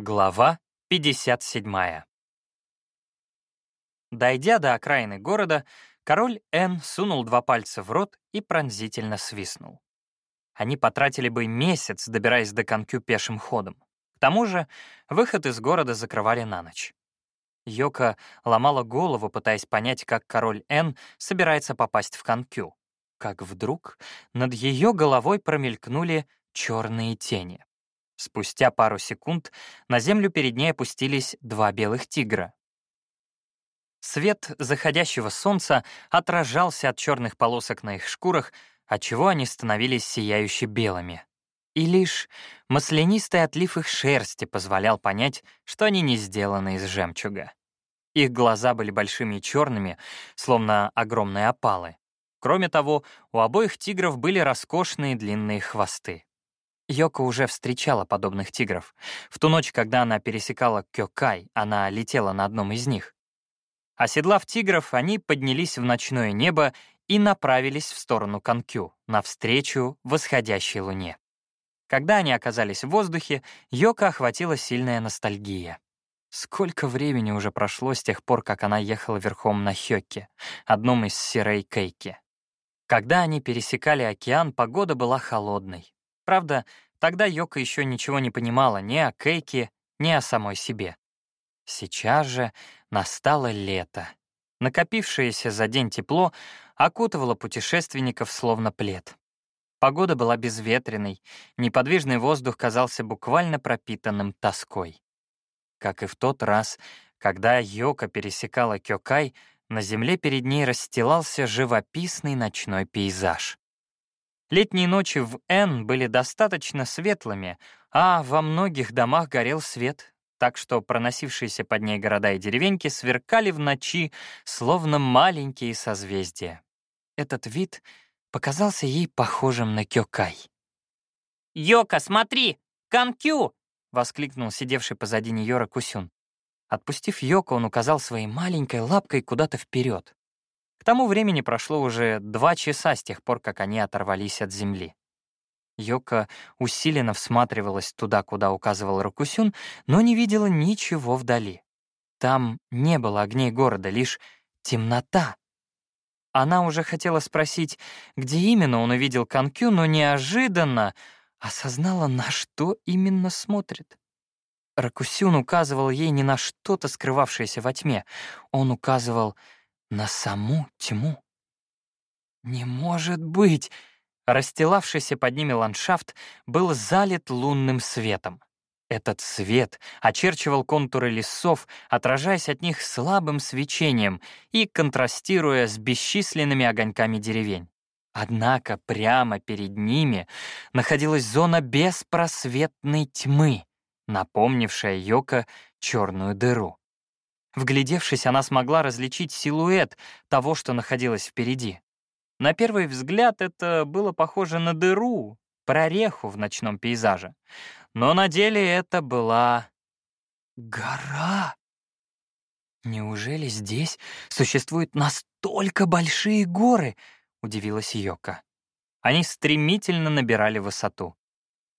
Глава 57. Дойдя до окраины города, король Н сунул два пальца в рот и пронзительно свистнул. Они потратили бы месяц, добираясь до Конкю пешим ходом. К тому же выход из города закрывали на ночь. Йока ломала голову, пытаясь понять, как король Н собирается попасть в Конкю. Как вдруг над ее головой промелькнули черные тени. Спустя пару секунд на землю перед ней опустились два белых тигра. Свет заходящего солнца отражался от черных полосок на их шкурах, отчего они становились сияюще белыми. И лишь маслянистый отлив их шерсти позволял понять, что они не сделаны из жемчуга. Их глаза были большими и черными, словно огромные опалы. Кроме того, у обоих тигров были роскошные длинные хвосты. Йоко уже встречала подобных тигров. В ту ночь, когда она пересекала Кёкай, она летела на одном из них. Оседлав тигров, они поднялись в ночное небо и направились в сторону Канкю, навстречу восходящей луне. Когда они оказались в воздухе, Йока охватила сильная ностальгия. Сколько времени уже прошло с тех пор, как она ехала верхом на Хёке, одном из Сирей Кейки. Когда они пересекали океан, погода была холодной. Правда, тогда Йока еще ничего не понимала ни о Кейке, ни о самой себе. Сейчас же настало лето. Накопившееся за день тепло окутывало путешественников словно плед. Погода была безветренной, неподвижный воздух казался буквально пропитанным тоской. Как и в тот раз, когда Йока пересекала Кёкай, на земле перед ней расстилался живописный ночной пейзаж. Летние ночи в Н были достаточно светлыми, а во многих домах горел свет, так что проносившиеся под ней города и деревеньки сверкали в ночи, словно маленькие созвездия. Этот вид показался ей похожим на Кёкай. «Йока, смотри! Канкю!» — воскликнул сидевший позади нее Ракусюн. Отпустив Йоко, он указал своей маленькой лапкой куда-то вперед. Тому времени прошло уже два часа с тех пор, как они оторвались от земли. Йока усиленно всматривалась туда, куда указывал Рокусюн, но не видела ничего вдали. Там не было огней города, лишь темнота. Она уже хотела спросить, где именно он увидел Канкю, но неожиданно осознала, на что именно смотрит. Ракусюн указывал ей не на что-то, скрывавшееся во тьме. Он указывал на саму тьму. «Не может быть!» Расстилавшийся под ними ландшафт был залит лунным светом. Этот свет очерчивал контуры лесов, отражаясь от них слабым свечением и контрастируя с бесчисленными огоньками деревень. Однако прямо перед ними находилась зона беспросветной тьмы, напомнившая Йока черную дыру. Вглядевшись, она смогла различить силуэт того, что находилось впереди. На первый взгляд это было похоже на дыру, прореху в ночном пейзаже. Но на деле это была гора. «Неужели здесь существуют настолько большие горы?» — удивилась Йока. Они стремительно набирали высоту.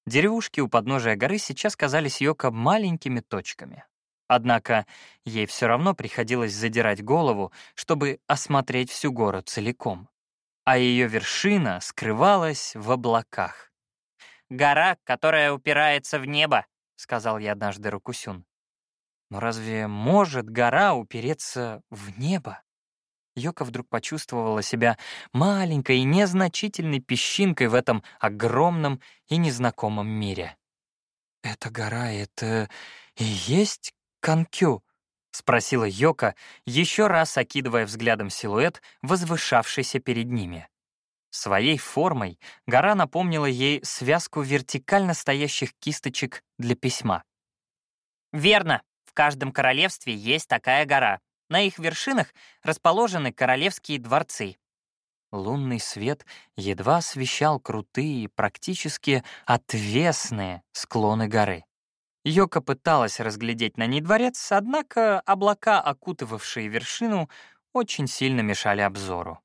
Деревушки у подножия горы сейчас казались Йока маленькими точками. Однако ей все равно приходилось задирать голову, чтобы осмотреть всю гору целиком. А ее вершина скрывалась в облаках. «Гора, которая упирается в небо», — сказал я однажды Рукусюн. «Но разве может гора упереться в небо?» Йока вдруг почувствовала себя маленькой и незначительной песчинкой в этом огромном и незнакомом мире. «Эта гора — это и есть Канкю?» — спросила Йока, еще раз окидывая взглядом силуэт, возвышавшийся перед ними. Своей формой гора напомнила ей связку вертикально стоящих кисточек для письма. «Верно, в каждом королевстве есть такая гора. На их вершинах расположены королевские дворцы». Лунный свет едва освещал крутые, практически отвесные склоны горы. Йока пыталась разглядеть на ней дворец, однако облака, окутывавшие вершину, очень сильно мешали обзору.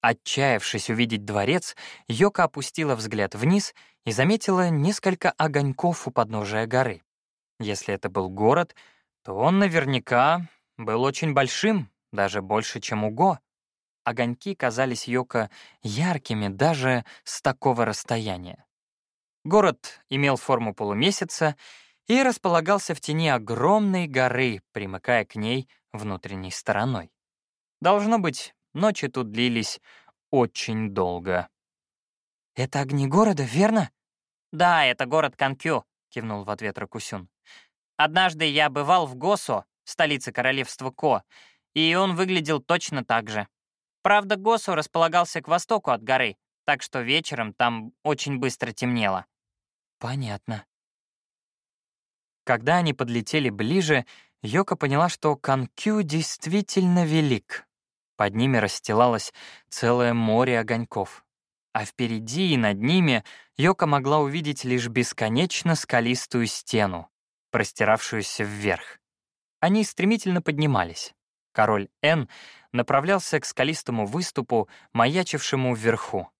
Отчаявшись увидеть дворец, Йока опустила взгляд вниз и заметила несколько огоньков у подножия горы. Если это был город, то он наверняка был очень большим, даже больше, чем Уго. Огоньки казались Йоко яркими даже с такого расстояния. Город имел форму полумесяца и располагался в тени огромной горы, примыкая к ней внутренней стороной. Должно быть, ночи тут длились очень долго. «Это огни города, верно?» «Да, это город Канкю», — кивнул в ответ Ракусюн. «Однажды я бывал в Госу, столице королевства Ко, и он выглядел точно так же. Правда, Госу располагался к востоку от горы, так что вечером там очень быстро темнело». «Понятно». Когда они подлетели ближе, Йока поняла, что Канкю действительно велик. Под ними расстилалось целое море огоньков. А впереди и над ними Йока могла увидеть лишь бесконечно скалистую стену, простиравшуюся вверх. Они стремительно поднимались. Король Н направлялся к скалистому выступу, маячившему вверху.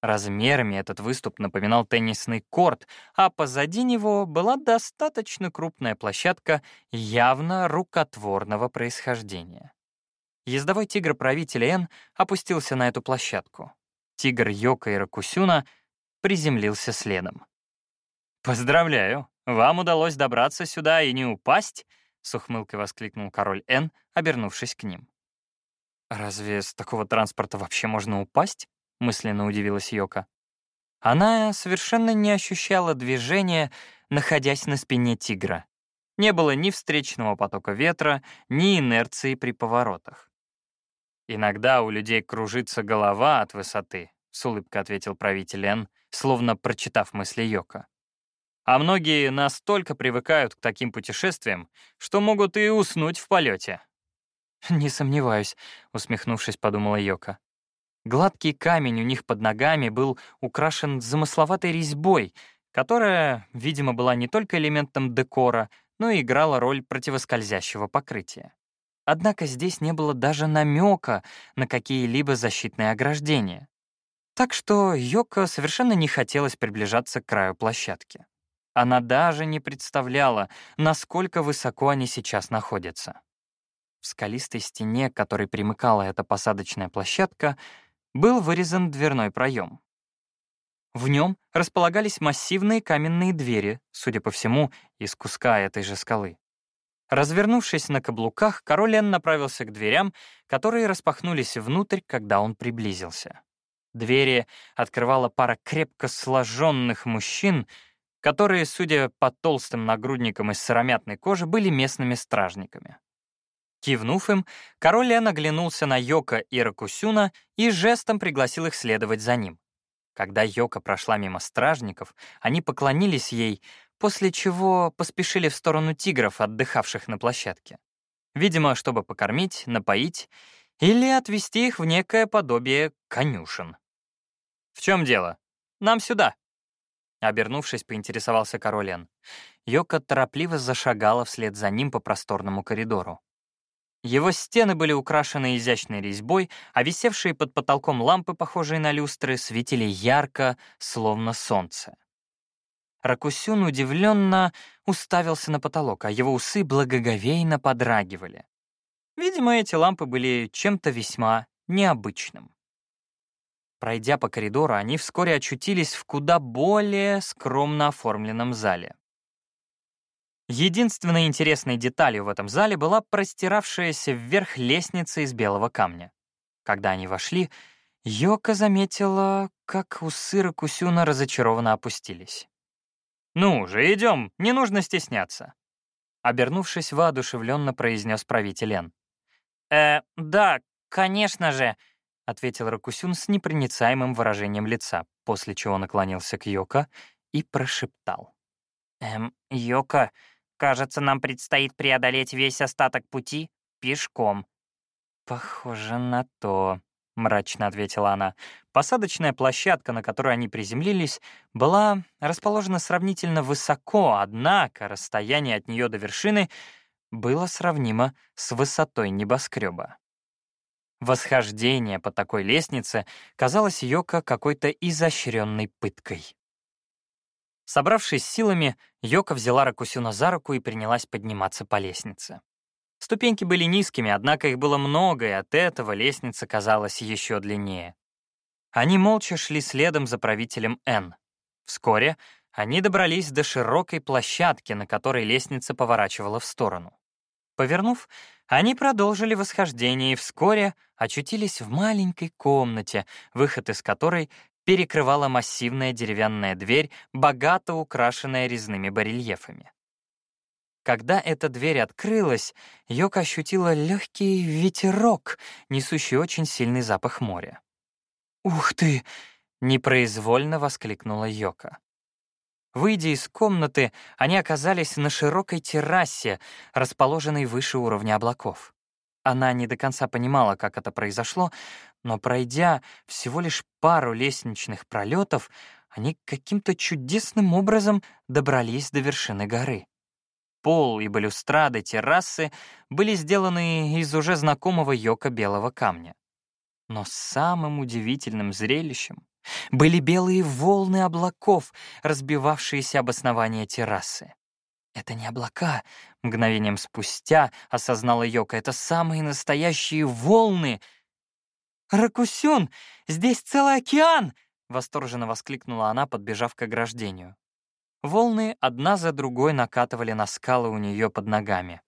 Размерами этот выступ напоминал теннисный корт, а позади него была достаточно крупная площадка явно рукотворного происхождения. Ездовой тигр правителя Н опустился на эту площадку. Тигр Йока и Ракусюна приземлился следом. «Поздравляю, вам удалось добраться сюда и не упасть?» — с ухмылкой воскликнул король Н, обернувшись к ним. «Разве с такого транспорта вообще можно упасть?» — мысленно удивилась Йока. Она совершенно не ощущала движения, находясь на спине тигра. Не было ни встречного потока ветра, ни инерции при поворотах. «Иногда у людей кружится голова от высоты», — с улыбкой ответил правитель Н, словно прочитав мысли Йока. «А многие настолько привыкают к таким путешествиям, что могут и уснуть в полете». «Не сомневаюсь», — усмехнувшись, подумала Йока. Гладкий камень у них под ногами был украшен замысловатой резьбой, которая, видимо, была не только элементом декора, но и играла роль противоскользящего покрытия. Однако здесь не было даже намека на какие-либо защитные ограждения. Так что Йоко совершенно не хотелось приближаться к краю площадки. Она даже не представляла, насколько высоко они сейчас находятся. В скалистой стене, которой примыкала эта посадочная площадка, был вырезан дверной проем. В нем располагались массивные каменные двери, судя по всему, из куска этой же скалы. Развернувшись на каблуках, король Эн направился к дверям, которые распахнулись внутрь, когда он приблизился. Двери открывала пара крепко сложенных мужчин, которые, судя по толстым нагрудникам из сыромятной кожи, были местными стражниками. Кивнув им, король Лен оглянулся на Йока и Ракусюна и жестом пригласил их следовать за ним. Когда Йока прошла мимо стражников, они поклонились ей, после чего поспешили в сторону тигров, отдыхавших на площадке. Видимо, чтобы покормить, напоить или отвезти их в некое подобие конюшен. «В чем дело? Нам сюда!» Обернувшись, поинтересовался король Эн. Йока торопливо зашагала вслед за ним по просторному коридору. Его стены были украшены изящной резьбой, а висевшие под потолком лампы, похожие на люстры, светили ярко, словно солнце. Ракусюн удивленно уставился на потолок, а его усы благоговейно подрагивали. Видимо, эти лампы были чем-то весьма необычным. Пройдя по коридору, они вскоре очутились в куда более скромно оформленном зале. Единственной интересной деталью в этом зале была простиравшаяся вверх лестница из белого камня. Когда они вошли, Йока заметила, как усы Ракусюна разочарованно опустились. «Ну же, идем, не нужно стесняться», — обернувшись, воодушевленно произнес правитель Эн. «Э, да, конечно же», — ответил Ракусюн с непроницаемым выражением лица, после чего наклонился к Йока и прошептал. «Эм, Йока, Кажется, нам предстоит преодолеть весь остаток пути пешком». «Похоже на то», — мрачно ответила она. Посадочная площадка, на которой они приземлились, была расположена сравнительно высоко, однако расстояние от нее до вершины было сравнимо с высотой небоскреба. Восхождение по такой лестнице казалось Йоко какой-то изощренной пыткой. Собравшись силами, Йока взяла Ракусюна за руку и принялась подниматься по лестнице. Ступеньки были низкими, однако их было много, и от этого лестница казалась еще длиннее. Они молча шли следом за правителем Н. Вскоре они добрались до широкой площадки, на которой лестница поворачивала в сторону. Повернув, они продолжили восхождение и вскоре очутились в маленькой комнате, выход из которой перекрывала массивная деревянная дверь, богато украшенная резными барельефами. Когда эта дверь открылась, Йока ощутила легкий ветерок, несущий очень сильный запах моря. «Ух ты!» — непроизвольно воскликнула Йока. Выйдя из комнаты, они оказались на широкой террасе, расположенной выше уровня облаков. Она не до конца понимала, как это произошло, но пройдя всего лишь пару лестничных пролетов, они каким-то чудесным образом добрались до вершины горы. Пол и балюстрады террасы были сделаны из уже знакомого йока белого камня. Но самым удивительным зрелищем были белые волны облаков, разбивавшиеся об основание террасы. «Это не облака», — мгновением спустя осознала Йока, «это самые настоящие волны». «Ракусюн, здесь целый океан!» — восторженно воскликнула она, подбежав к ограждению. Волны одна за другой накатывали на скалы у нее под ногами.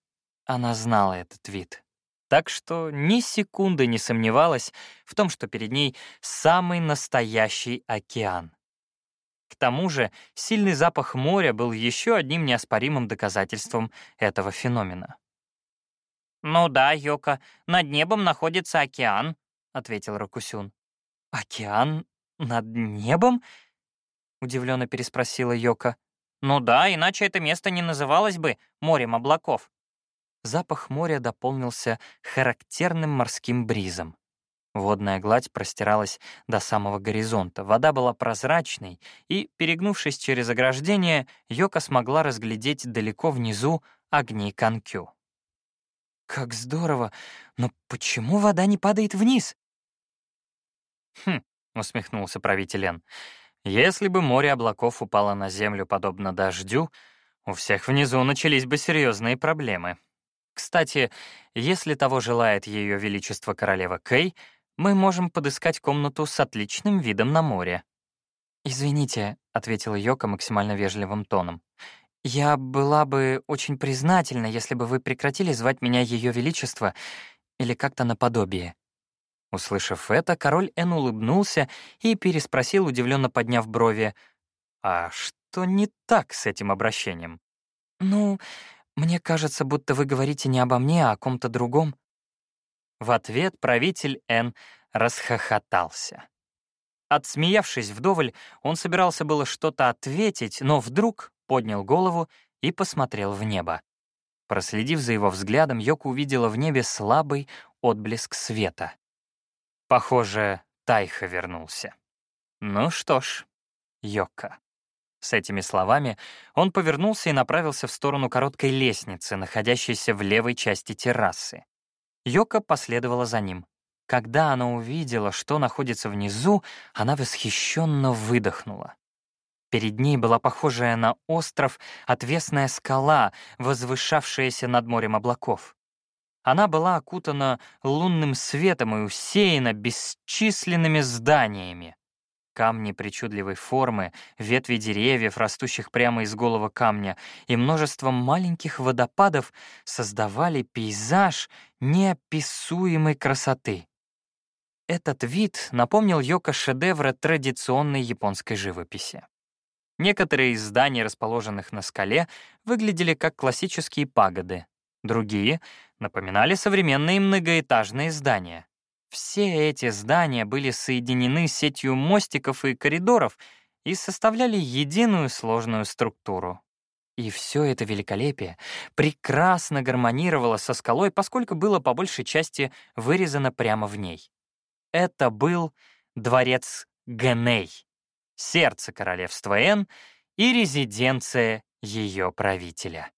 Она знала этот вид. Так что ни секунды не сомневалась в том, что перед ней самый настоящий океан. К тому же сильный запах моря был еще одним неоспоримым доказательством этого феномена. «Ну да, Йока, над небом находится океан», — ответил Ракусюн. «Океан над небом?» — удивленно переспросила Йока. «Ну да, иначе это место не называлось бы морем облаков». Запах моря дополнился характерным морским бризом. Водная гладь простиралась до самого горизонта, вода была прозрачной, и, перегнувшись через ограждение, Йока смогла разглядеть далеко внизу огни Канкю. «Как здорово! Но почему вода не падает вниз?» «Хм», — усмехнулся правитель Эн, если бы море облаков упало на землю подобно дождю, у всех внизу начались бы серьезные проблемы. Кстати, если того желает Ее Величество Королева Кэй, мы можем подыскать комнату с отличным видом на море. «Извините», — ответила Йока максимально вежливым тоном. «Я была бы очень признательна, если бы вы прекратили звать меня Ее Величество или как-то наподобие». Услышав это, король Эн улыбнулся и переспросил, удивленно подняв брови, «А что не так с этим обращением?» «Ну, мне кажется, будто вы говорите не обо мне, а о ком-то другом». В ответ правитель Эн расхохотался. Отсмеявшись вдоволь, он собирался было что-то ответить, но вдруг поднял голову и посмотрел в небо. Проследив за его взглядом, Йока увидела в небе слабый отблеск света. Похоже, Тайха вернулся. Ну что ж, Йока. С этими словами он повернулся и направился в сторону короткой лестницы, находящейся в левой части террасы. Йока последовала за ним. Когда она увидела, что находится внизу, она восхищенно выдохнула. Перед ней была похожая на остров отвесная скала, возвышавшаяся над морем облаков. Она была окутана лунным светом и усеяна бесчисленными зданиями. Камни причудливой формы, ветви деревьев, растущих прямо из голого камня, и множество маленьких водопадов создавали пейзаж неописуемой красоты. Этот вид напомнил Йоко шедевра традиционной японской живописи. Некоторые из зданий, расположенных на скале, выглядели как классические пагоды, другие напоминали современные многоэтажные здания. Все эти здания были соединены сетью мостиков и коридоров и составляли единую сложную структуру. И все это великолепие прекрасно гармонировало со скалой, поскольку было по большей части вырезано прямо в ней. Это был дворец Геней, сердце королевства Н и резиденция ее правителя.